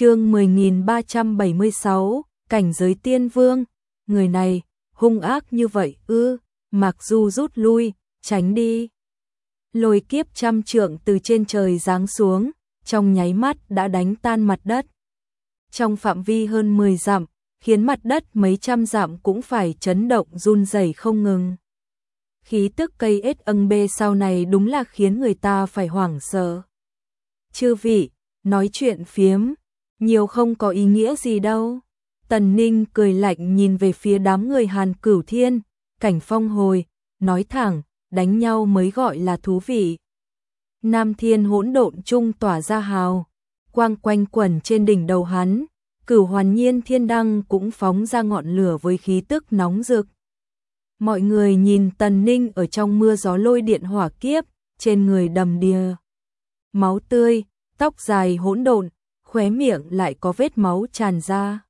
chương 10376, cảnh giới tiên vương, người này, hung ác như vậy ư, mặc dù rút lui, tránh đi. Lôi kiếp trăm trượng từ trên trời giáng xuống, trong nháy mắt đã đánh tan mặt đất. Trong phạm vi hơn 10 dặm, khiến mặt đất mấy trăm dặm cũng phải chấn động run rẩy không ngừng. Khí tức cây ết âng bê sau này đúng là khiến người ta phải hoảng sợ. Chư vị, nói chuyện phiếm, nhiều không có ý nghĩa gì đâu. Tần Ninh cười lạnh nhìn về phía đám người Hàn Cửu Thiên, cảnh phong hồi, nói thẳng, đánh nhau mới gọi là thú vị. Nam Thiên hỗn độn trung tỏa ra hào, quang quanh quẩn trên đỉnh đầu hắn, Cửu Hoàn Nhiên Thiên Đăng cũng phóng ra ngọn lửa với khí tức nóng rực. Mọi người nhìn Tần Ninh ở trong mưa gió lôi điện hỏa kiếp, trên người đầm đìa. Máu tươi, tóc dài hỗn độn, khóe miệng lại có vết máu tràn ra.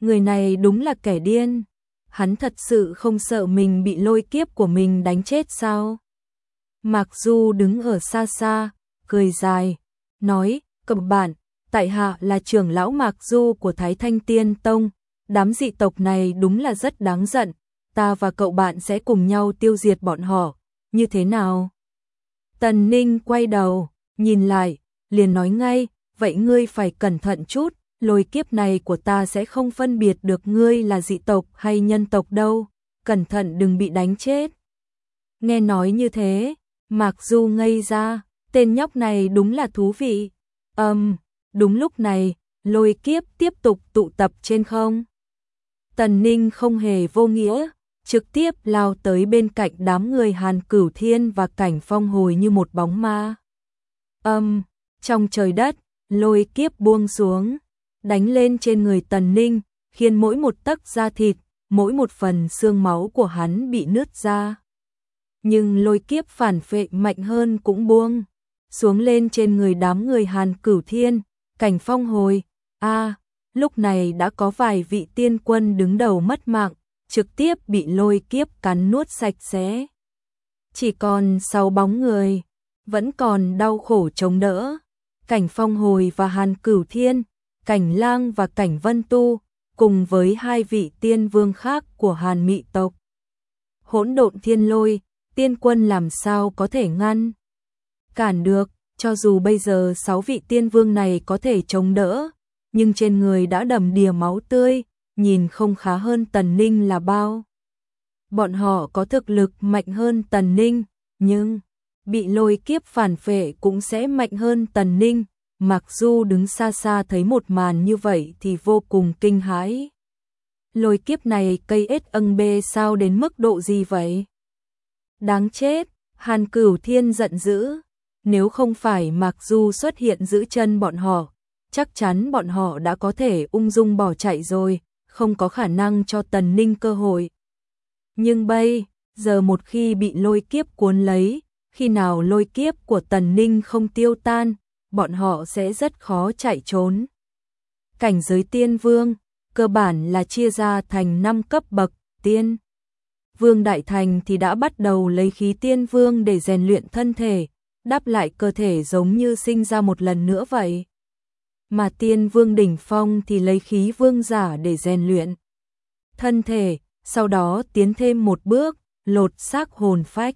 Người này đúng là kẻ điên. Hắn thật sự không sợ mình bị lôi kiếp của mình đánh chết sao? Mặc Du đứng ở xa xa, cười dài, nói, cầm bản, tại hạ là trưởng lão Mạc Du của Thái Thanh Tiên Tông, đám dị tộc này đúng là rất đáng giận, ta và cậu bạn sẽ cùng nhau tiêu diệt bọn họ, như thế nào? Tần Ninh quay đầu, nhìn lại, liền nói ngay, vậy ngươi phải cẩn thận chút, lôi kiếp này của ta sẽ không phân biệt được ngươi là dị tộc hay nhân tộc đâu, cẩn thận đừng bị đánh chết. Nghe nói như thế, Mạc Du ngây ra, tên nhóc này đúng là thú vị. Âm, um, đúng lúc này, lôi kiếp tiếp tục tụ tập trên không. Tần Ninh không hề vô nghĩa, trực tiếp lao tới bên cạnh đám người Hàn Cửu Thiên và cảnh phong hồi như một bóng ma. Âm, um, trong trời đất, lôi kiếp buông xuống, đánh lên trên người Tần Ninh, khiến mỗi một tấc da thịt, mỗi một phần xương máu của hắn bị nứt ra. Nhưng lôi kiếp phản phệ mạnh hơn cũng buông, xuống lên trên người đám người Hàn Cửu Thiên, cảnh phong hồi, a lúc này đã có vài vị tiên quân đứng đầu mất mạng, trực tiếp bị lôi kiếp cắn nuốt sạch sẽ. Chỉ còn sáu bóng người, vẫn còn đau khổ chống đỡ cảnh phong hồi và hàn cửu thiên, cảnh lang và cảnh vân tu, cùng với hai vị tiên vương khác của hàn mị tộc. Hỗn độn thiên lôi, tiên quân làm sao có thể ngăn? Cản được, cho dù bây giờ sáu vị tiên vương này có thể chống đỡ, nhưng trên người đã đầm đìa máu tươi, nhìn không khá hơn tần ninh là bao. Bọn họ có thực lực mạnh hơn tần ninh, nhưng bị lôi kiếp phản phệ cũng sẽ mạnh hơn Tần Ninh. Mặc dù đứng xa xa thấy một màn như vậy thì vô cùng kinh hãi. Lôi kiếp này cây ết âng bê sao đến mức độ gì vậy? Đáng chết, Hàn Cửu Thiên giận dữ. Nếu không phải Mặc Du xuất hiện giữ chân bọn họ, chắc chắn bọn họ đã có thể ung dung bỏ chạy rồi, không có khả năng cho Tần Ninh cơ hội. Nhưng bây, giờ một khi bị lôi kiếp cuốn lấy, khi nào lôi kiếp của Tần Ninh không tiêu tan, bọn họ sẽ rất khó chạy trốn. Cảnh giới tiên vương, cơ bản là chia ra thành 5 cấp bậc, tiên. Vương Đại Thành thì đã bắt đầu lấy khí tiên vương để rèn luyện thân thể, đáp lại cơ thể giống như sinh ra một lần nữa vậy. Mà tiên vương đỉnh phong thì lấy khí vương giả để rèn luyện thân thể, sau đó tiến thêm một bước, lột xác hồn phách.